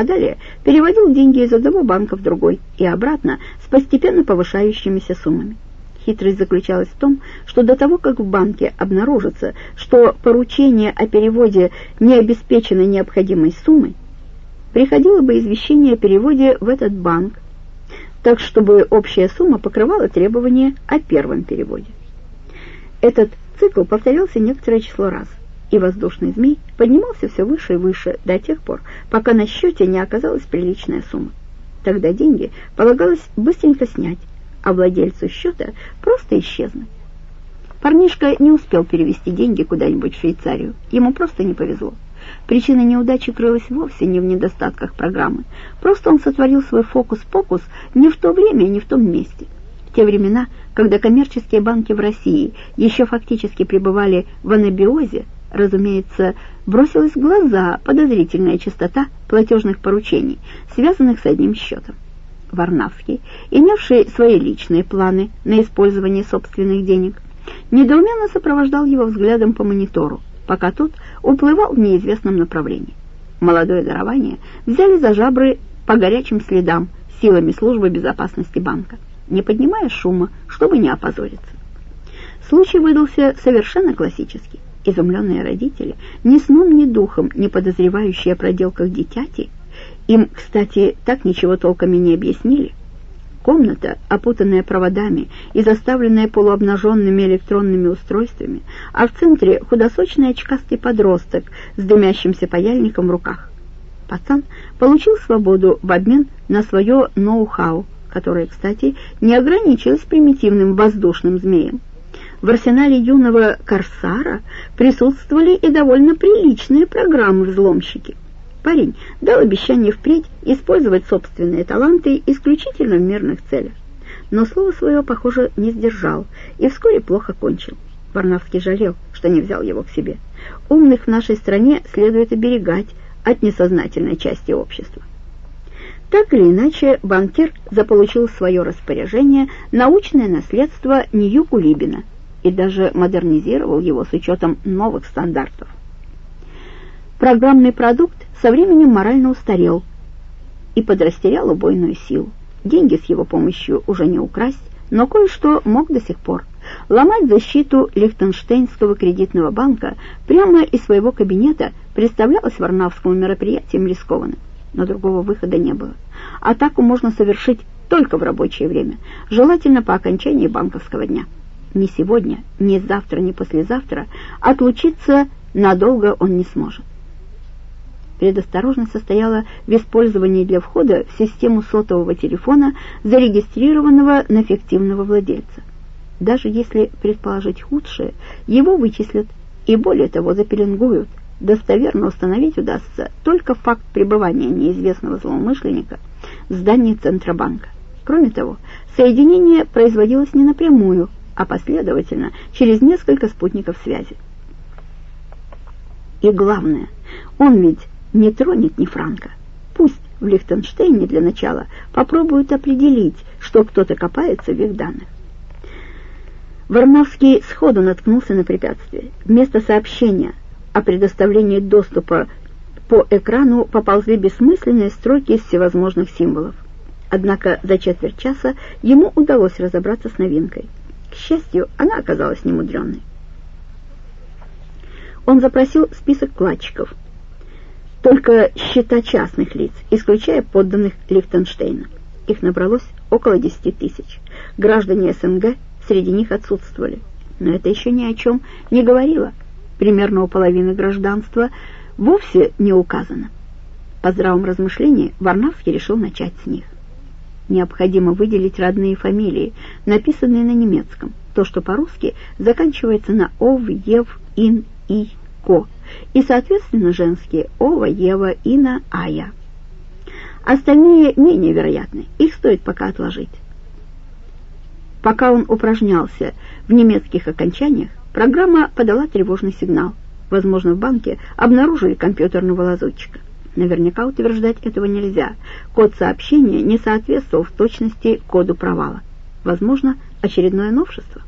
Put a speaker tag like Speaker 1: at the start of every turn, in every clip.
Speaker 1: а далее переводил деньги из одного банка в другой и обратно с постепенно повышающимися суммами. Хитрость заключалась в том, что до того, как в банке обнаружится, что поручение о переводе не обеспечено необходимой суммой, приходило бы извещение о переводе в этот банк, так чтобы общая сумма покрывала требования о первом переводе. Этот цикл повторялся некоторое число раз, и воздушный змей поднимался все выше и выше до тех пор, пока на счете не оказалась приличная сумма. Тогда деньги полагалось быстренько снять, а владельцу счета просто исчезнуть. Парнишка не успел перевести деньги куда-нибудь в Швейцарию, ему просто не повезло. Причина неудачи крылась вовсе не в недостатках программы, просто он сотворил свой фокус-покус не в то время и не в том месте. В те времена, когда коммерческие банки в России еще фактически пребывали в анабиозе, разумеется, бросилась в глаза подозрительная частота платежных поручений, связанных с одним счетом. Варнавский, имевший свои личные планы на использование собственных денег, недоуменно сопровождал его взглядом по монитору, пока тот уплывал в неизвестном направлении. Молодое дарование взяли за жабры по горячим следам силами службы безопасности банка, не поднимая шума, чтобы не опозориться. Случай выдался совершенно классический. Изумленные родители, ни сном, ни духом, не подозревающие о проделках дитяти, им, кстати, так ничего толком и не объяснили. Комната, опутанная проводами и заставленная полуобнаженными электронными устройствами, а в центре худосочный очкастый подросток с дымящимся паяльником в руках. Пацан получил свободу в обмен на свое ноу-хау, которое, кстати, не ограничилось примитивным воздушным змеем. В арсенале юного корсара присутствовали и довольно приличные программы взломщики. Парень дал обещание впредь использовать собственные таланты исключительно в мирных целях. Но слово свое, похоже, не сдержал и вскоре плохо кончил. Варнавский жалел, что не взял его к себе. Умных в нашей стране следует оберегать от несознательной части общества. Так или иначе, банкир заполучил в свое распоряжение научное наследство Нью Кулибина и даже модернизировал его с учетом новых стандартов. Программный продукт со временем морально устарел и подрастерял убойную силу. Деньги с его помощью уже не украсть, но кое-что мог до сих пор. Ломать защиту Лихтенштейнского кредитного банка прямо из своего кабинета представлялось Варнавскому мероприятием рискованным, но другого выхода не было. Атаку можно совершить только в рабочее время, желательно по окончании банковского дня. Ни сегодня, ни завтра, ни послезавтра отлучиться надолго он не сможет. Предосторожность состояла в использовании для входа в систему сотового телефона, зарегистрированного на фиктивного владельца. Даже если предположить худшее, его вычислят и, более того, запеленгуют. Достоверно установить удастся только факт пребывания неизвестного злоумышленника в здании Центробанка. Кроме того, соединение производилось не напрямую, а последовательно через несколько спутников связи. И главное, он ведь не тронет ни франка. Пусть в Лихтенштейне для начала попробуют определить, что кто-то копается в их данных. Варнавский сходу наткнулся на препятствие. Вместо сообщения о предоставлении доступа по экрану поползли бессмысленные строки из всевозможных символов. Однако за четверть часа ему удалось разобраться с новинкой. К счастью, она оказалась немудренной. Он запросил список вкладчиков – только счета частных лиц, исключая подданных Лихтенштейна. Их набралось около 10 тысяч. Граждане СНГ среди них отсутствовали. Но это еще ни о чем не говорило. Примерно у половины гражданства вовсе не указано. По здравом размышлении Варнавский решил начать с них. Необходимо выделить родные фамилии, написанные на немецком, то, что по-русски заканчивается на ов, ев, ин, и, ко и, соответственно, женские Ова, Ева, Ина, Ая. Остальные менее вероятны, их стоит пока отложить. Пока он упражнялся в немецких окончаниях, программа подала тревожный сигнал. Возможно, в банке обнаружили компьютерного лазутчика. Наверняка утверждать этого нельзя. Код сообщения не соответствовал в точности коду провала. Возможно, очередное новшество.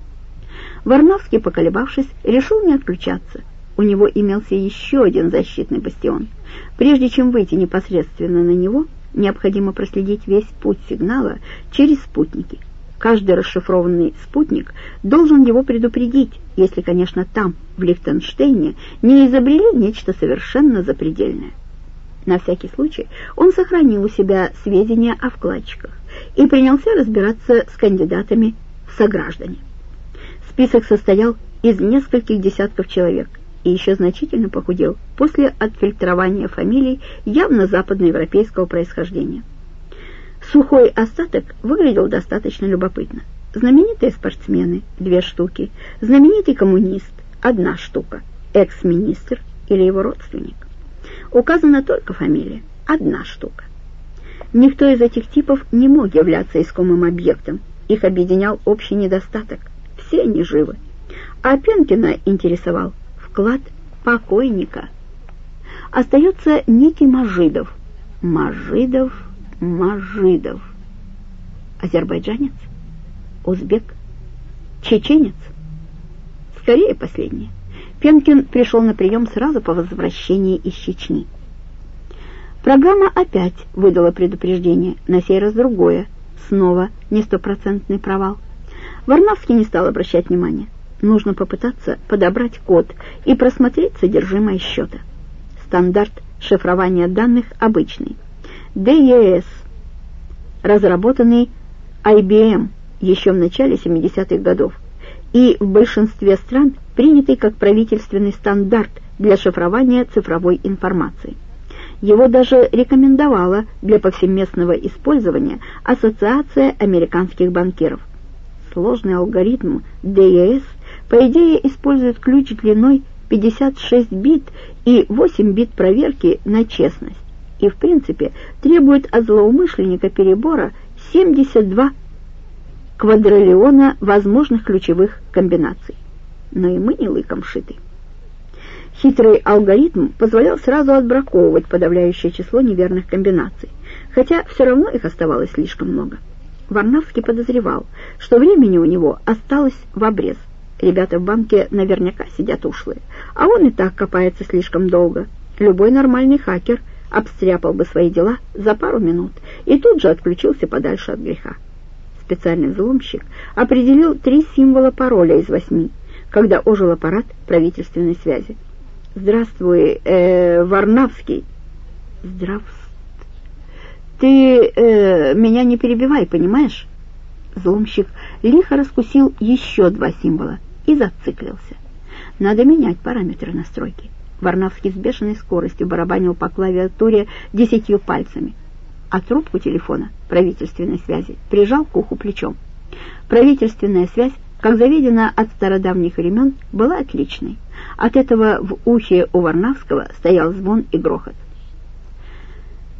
Speaker 1: Варновский, поколебавшись, решил не отключаться – у него имелся еще один защитный бастион. Прежде чем выйти непосредственно на него, необходимо проследить весь путь сигнала через спутники. Каждый расшифрованный спутник должен его предупредить, если, конечно, там, в Лихтенштейне, не изобрели нечто совершенно запредельное. На всякий случай он сохранил у себя сведения о вкладчиках и принялся разбираться с кандидатами в сограждане. Список состоял из нескольких десятков человек и еще значительно похудел после отфильтрования фамилий явно западноевропейского происхождения. Сухой остаток выглядел достаточно любопытно. Знаменитые спортсмены – две штуки, знаменитый коммунист – одна штука, экс-министр или его родственник. Указана только фамилия – одна штука. Никто из этих типов не мог являться искомым объектом, их объединял общий недостаток – все они живы. А Пенкина интересовал вклад покойника. Остается некий Мажидов. Мажидов, Мажидов. Азербайджанец? Узбек? Чеченец? Скорее последнее. Пенкин пришел на прием сразу по возвращении из Чечни. Программа опять выдала предупреждение, на сей раз другое. Снова не стопроцентный провал. Варнавский не стал обращать внимания. Нужно попытаться подобрать код и просмотреть содержимое счета. Стандарт шифрования данных обычный. DES, разработанный IBM еще в начале 70-х годов и в большинстве стран принятый как правительственный стандарт для шифрования цифровой информации. Его даже рекомендовала для повсеместного использования Ассоциация американских банкиров сложный алгоритм DES по идее использует ключ длиной 56 бит и 8 бит проверки на честность и в принципе требует от злоумышленника перебора 72 квадриллиона возможных ключевых комбинаций. Но и мы не лыком шиты. Хитрый алгоритм позволял сразу отбраковывать подавляющее число неверных комбинаций, хотя все равно их оставалось слишком много. Варнавский подозревал, что времени у него осталось в обрез. Ребята в банке наверняка сидят ушлые, а он и так копается слишком долго. Любой нормальный хакер обстряпал бы свои дела за пару минут и тут же отключился подальше от греха. Специальный взломщик определил три символа пароля из восьми, когда ожил аппарат правительственной связи. «Здравствуй, э, Варнавский!» «Здравствуй!» Ты э, меня не перебивай, понимаешь? Взломщик лихо раскусил еще два символа и зациклился. Надо менять параметры настройки. Варнавский с бешеной скоростью барабанил по клавиатуре десятью пальцами, а трубку телефона правительственной связи прижал к уху плечом. Правительственная связь, как заведена от стародавних времен, была отличной. От этого в ухе у Варнавского стоял звон и грохот.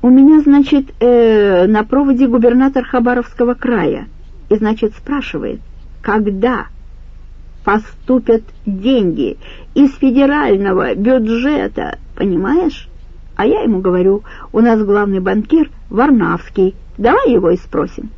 Speaker 1: У меня, значит, э, на проводе губернатор Хабаровского края, и, значит, спрашивает, когда поступят деньги из федерального бюджета, понимаешь? А я ему говорю, у нас главный банкир Варнавский, давай его и спросим.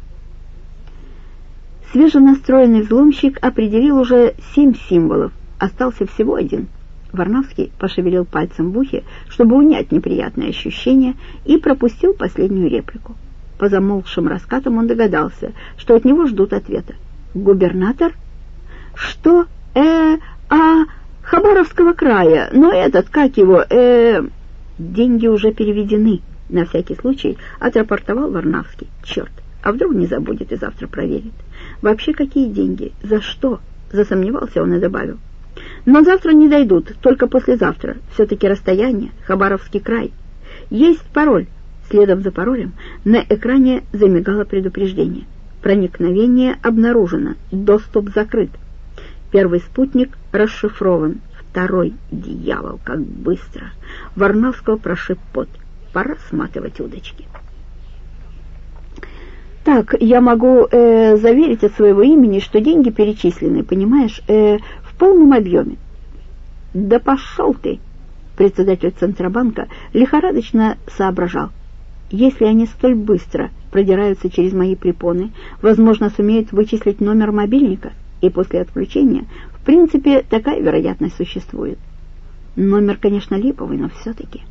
Speaker 1: Свеженастроенный взломщик определил уже семь символов, остался всего один — Варнавский пошевелил пальцем в ухе, чтобы унять неприятное ощущение, и пропустил последнюю реплику. По замолкшим раскатам он догадался, что от него ждут ответа. «Губернатор? Что? Э, а, Хабаровского края, но этот, как его, э...» «Деньги уже переведены», — на всякий случай отрапортовал Варнавский. «Черт, а вдруг не забудет и завтра проверит? Вообще какие деньги? За что?» Засомневался он и добавил. Но завтра не дойдут, только послезавтра. Все-таки расстояние, Хабаровский край. Есть пароль. Следом за паролем на экране замигало предупреждение. Проникновение обнаружено, доступ закрыт. Первый спутник расшифрован. Второй, дьявол, как быстро. Варнавского прошиб пот. Пора сматывать удочки. Так, я могу э, заверить от своего имени, что деньги перечислены, понимаешь? Э, в полном объеме. «Да пошел ты!» Председатель Центробанка лихорадочно соображал. «Если они столь быстро продираются через мои препоны, возможно, сумеют вычислить номер мобильника, и после отключения, в принципе, такая вероятность существует». Номер, конечно, липовый, но все-таки.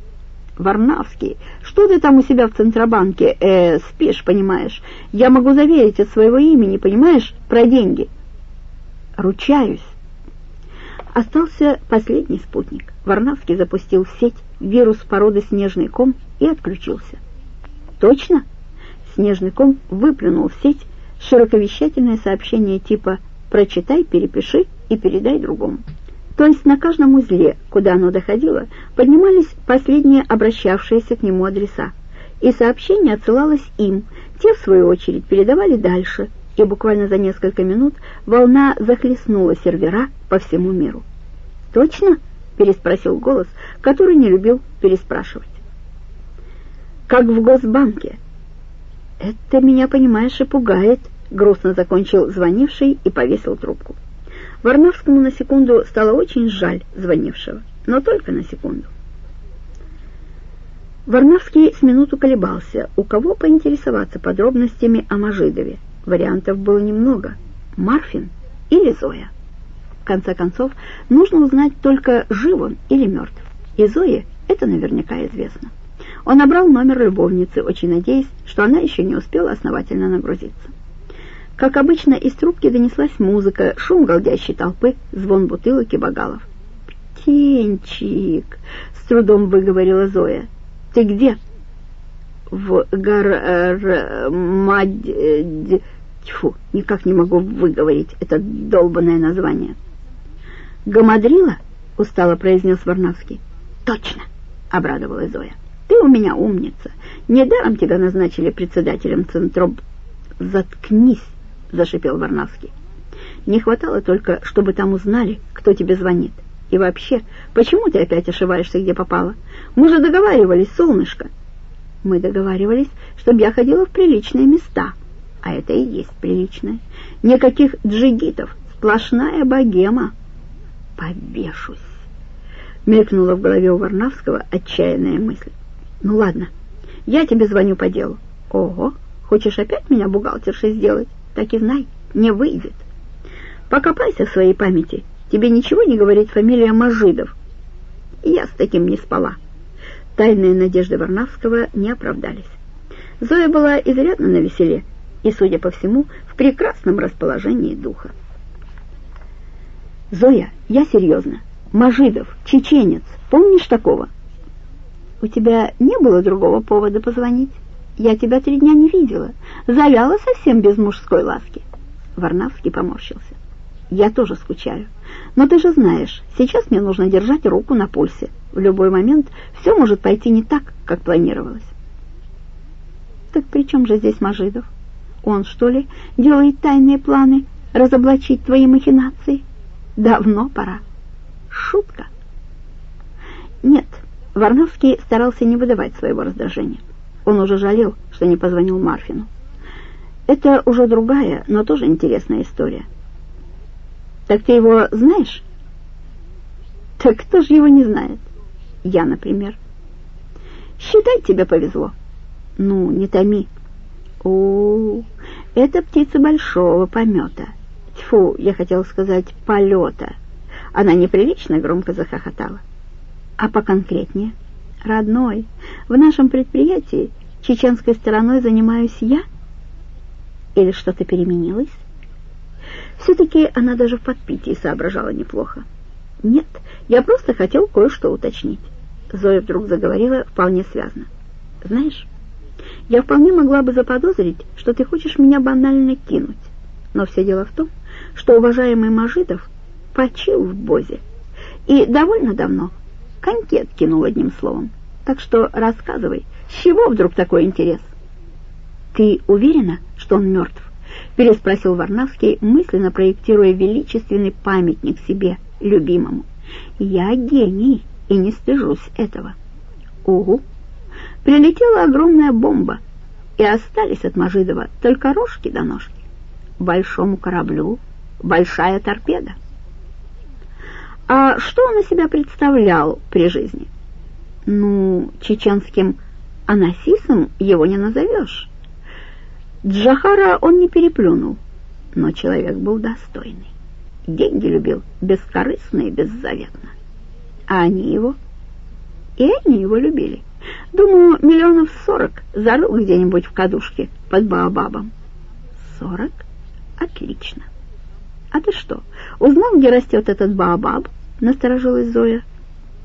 Speaker 1: Варнавский, что ты там у себя в Центробанке, э, спишь, понимаешь? Я могу заверить от своего имени, понимаешь, про деньги. Ручаюсь. Остался последний спутник. Варнавский запустил в сеть вирус породы снежный ком и отключился. Точно? Снежный ком выплюнул в сеть широковещательное сообщение типа «прочитай, перепиши и передай другому». То есть на каждом узле, куда оно доходило, поднимались последние обращавшиеся к нему адреса, и сообщение отсылалось им, те, в свою очередь, передавали дальше, и буквально за несколько минут волна захлестнула сервера по всему миру. «Точно?» — переспросил голос, который не любил переспрашивать. «Как в Госбанке». «Это меня, понимаешь, и пугает», — грустно закончил звонивший и повесил трубку. Варнавскому на секунду стало очень жаль звонившего, но только на секунду. Варнавский с минуту колебался, у кого поинтересоваться подробностями о Мажидове. Вариантов было немного — Марфин или Зоя. В конце концов, нужно узнать только, жив он или мертв. И Зое это наверняка известно. Он набрал номер любовницы, очень надеясь, что она еще не успела основательно нагрузиться. Как обычно, из трубки донеслась музыка, шум голдящей толпы, звон бутылок и богалов. «Птенчик!» — с трудом выговорила Зоя. «Ты где?» «В Гармадь...» Тьфу, никак не могу выговорить это долбанное название. «Гамадрила?» — устало произнес Варнавский. «Точно!» — обрадовалась Зоя. «Ты у меня умница. Недаром тебя назначили председателем Центроб...» «Заткнись!» Зашипел Варнавский. «Не хватало только, чтобы там узнали, кто тебе звонит. И вообще, почему ты опять ошибаешься, где попало? Мы же договаривались, солнышко». «Мы договаривались, чтобы я ходила в приличные места». «А это и есть приличное. Никаких джигитов, сплошная богема». «Побешусь!» — мелькнула в голове у Варнавского отчаянная мысль. «Ну ладно, я тебе звоню по делу». «Ого, хочешь опять меня бухгалтершей сделать?» Так и знай, не выйдет. Покопайся в своей памяти, тебе ничего не говорит фамилия Мажидов. Я с таким не спала. Тайные надежды Варнавского не оправдались. Зоя была изрядно на веселе и, судя по всему, в прекрасном расположении духа. «Зоя, я серьезно. Мажидов, чеченец, помнишь такого?» «У тебя не было другого повода позвонить?» Я тебя три дня не видела. Завяла совсем без мужской ласки. Варнавский поморщился. Я тоже скучаю. Но ты же знаешь, сейчас мне нужно держать руку на пульсе. В любой момент все может пойти не так, как планировалось. Так при чем же здесь Мажидов? Он, что ли, делает тайные планы разоблачить твои махинации? Давно пора. Шутка. Нет, Варнавский старался не выдавать своего раздражения. Он уже жалел, что не позвонил Марфину. Это уже другая, но тоже интересная история. Так ты его знаешь? Так кто же его не знает? Я, например. Считай, тебе повезло. Ну, не томи. О, это птица большого помета. Тьфу, я хотела сказать полета. Она неприлично громко захохотала. А поконкретнее? Родной, в нашем предприятии чеченской стороной занимаюсь я? Или что-то переменилось? Все-таки она даже в подпитии соображала неплохо. Нет, я просто хотел кое-что уточнить. Зоя вдруг заговорила вполне связно. Знаешь, я вполне могла бы заподозрить, что ты хочешь меня банально кинуть. Но все дело в том, что уважаемый Мажидов почил в Бозе. И довольно давно, коньки откинул одним словом. Так что рассказывай, с чего вдруг такой интерес? Ты уверена, что он мертв? Переспросил Варнавский, мысленно проектируя величественный памятник себе, любимому. Я гений и не стыжусь этого. Угу. Прилетела огромная бомба, и остались от Мажидова только рожки до ножки. Большому кораблю большая торпеда. А что он из себя представлял при жизни? Ну, чеченским анасисом его не назовешь. Джахара он не переплюнул, но человек был достойный. Деньги любил бескорыстно и беззаветно. А они его? И они его любили. Думаю, миллионов сорок зарыл где-нибудь в кадушке под Баобабом. Сорок? Отлично. А ты что, узнал, где растет этот Баобаб? Насторожилась Зоя.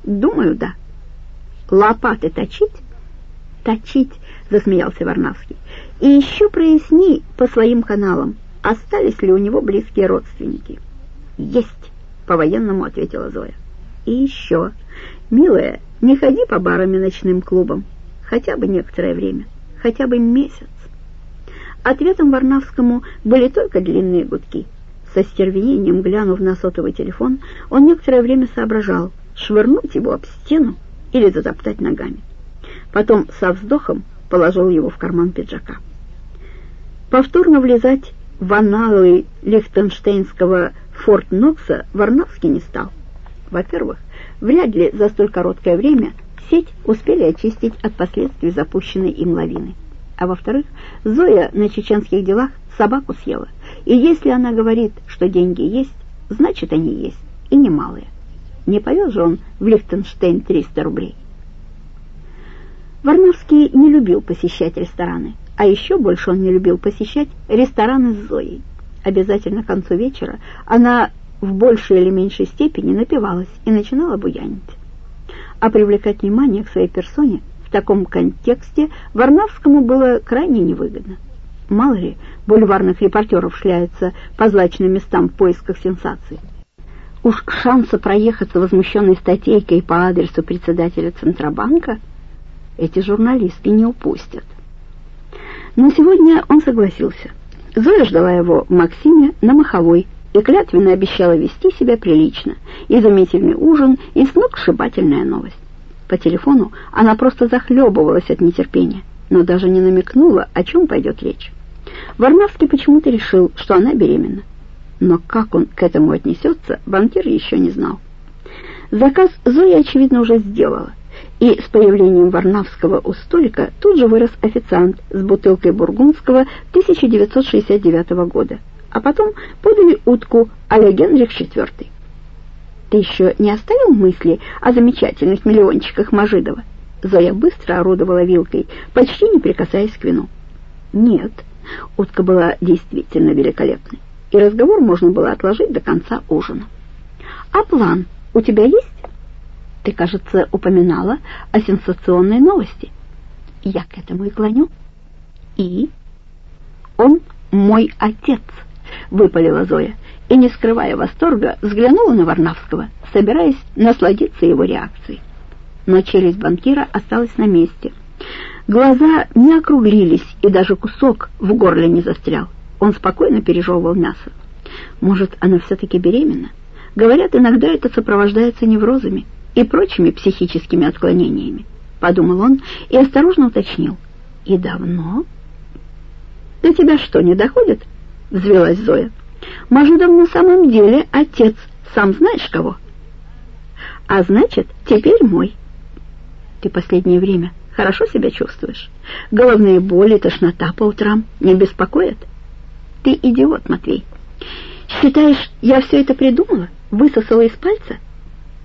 Speaker 1: Думаю, да. Лопаты точить? Точить, засмеялся Варнавский. И еще проясни по своим каналам, остались ли у него близкие родственники. Есть, по-военному ответила Зоя. И еще, милая, не ходи по барам и ночным клубам, хотя бы некоторое время, хотя бы месяц. Ответом Варнавскому были только длинные гудки. Со стервенением, глянув на сотовый телефон, он некоторое время соображал, швырнуть его об стену или затоптать ногами. Потом со вздохом положил его в карман пиджака. Повторно влезать в аналы лихтенштейнского Форт Нокса Варнавский не стал. Во-первых, вряд ли за столь короткое время сеть успели очистить от последствий запущенной им лавины. А во-вторых, Зоя на чеченских делах собаку съела. И если она говорит, что деньги есть, значит они есть, и немалые. Не повез же он в Лихтенштейн 300 рублей. Варнавский не любил посещать рестораны, а еще больше он не любил посещать рестораны с Зоей. Обязательно к концу вечера она в большей или меньшей степени напивалась и начинала буянить. А привлекать внимание к своей персоне в таком контексте Варнавскому было крайне невыгодно. Мало ли, бульварных репортеров шляются по злачным местам в поисках сенсаций. Уж шанса проехаться возмущенной статейкой по адресу председателя Центробанка эти журналисты не упустят. Но сегодня он согласился. Зоя ждала его в Максиме на Маховой и клятвенно обещала вести себя прилично. Изумительный ужин и сногсшибательная новость. По телефону она просто захлебывалась от нетерпения, но даже не намекнула, о чем пойдет речь. Варнавский почему-то решил, что она беременна. Но как он к этому отнесется, банкир еще не знал. Заказ Зоя, очевидно, уже сделала, и с появлением Варнавского у столика тут же вырос официант с бутылкой бургундского 1969 года а потом подали утку а-ля Генрих IV. «Ты еще не оставил мысли о замечательных миллиончиках Мажидова?» Зоя быстро орудовала вилкой, почти не прикасаясь к вину. «Нет, утка была действительно великолепной, и разговор можно было отложить до конца ужина. А план у тебя есть?» «Ты, кажется, упоминала о сенсационной новости. Я к этому и клоню. И он мой отец». — выпалила Зоя, и, не скрывая восторга, взглянула на Варнавского, собираясь насладиться его реакцией. Но челюсть банкира осталась на месте. Глаза не округлились, и даже кусок в горле не застрял. Он спокойно пережевывал мясо. Может, она все-таки беременна? Говорят, иногда это сопровождается неврозами и прочими психическими отклонениями. Подумал он и осторожно уточнил. И давно? До тебя что, не доходит? — взвелась Зоя. «Мажидов на самом деле отец, сам знаешь кого?» «А значит, теперь мой». «Ты последнее время хорошо себя чувствуешь? Головные боли, тошнота по утрам не беспокоят?» «Ты идиот, Матвей. Считаешь, я все это придумала? Высосала из пальца?»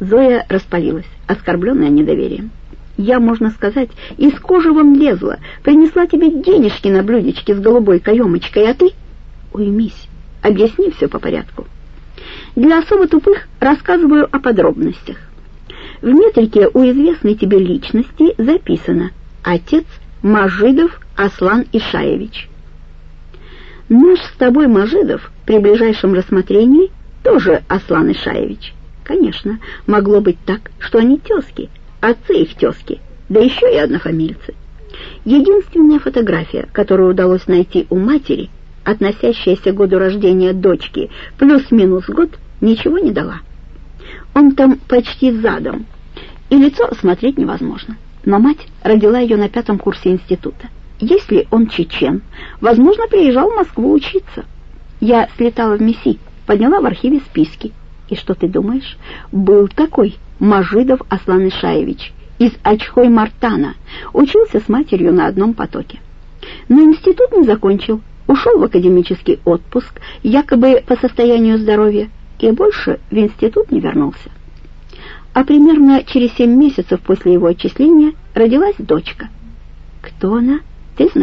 Speaker 1: Зоя распалилась, оскорбленная недоверием. «Я, можно сказать, из кожи вон лезла, принесла тебе денежки на блюдечке с голубой каемочкой, а ты...» уймись, объясни все по порядку. Для особо тупых рассказываю о подробностях. В метрике у известной тебе личности записано «Отец Мажидов Аслан Ишаевич». Наш с тобой Мажидов при ближайшем рассмотрении тоже Аслан Ишаевич. Конечно, могло быть так, что они тезки, отцы их тезки, да еще и однофамильцы. Единственная фотография, которую удалось найти у матери – относящаяся к году рождения дочки, плюс-минус год, ничего не дала. Он там почти задом, и лицо смотреть невозможно. Но мать родила ее на пятом курсе института. Если он чечен, возможно, приезжал в Москву учиться. Я слетала в МИСИ, подняла в архиве списки. И что ты думаешь? Был такой Мажидов Аслан Ишаевич из Очхой-Мартана. Учился с матерью на одном потоке. Но институт не закончил, ушел в академический отпуск, якобы по состоянию здоровья, и больше в институт не вернулся. А примерно через семь месяцев после его отчисления родилась дочка. Кто она, ты знаешь.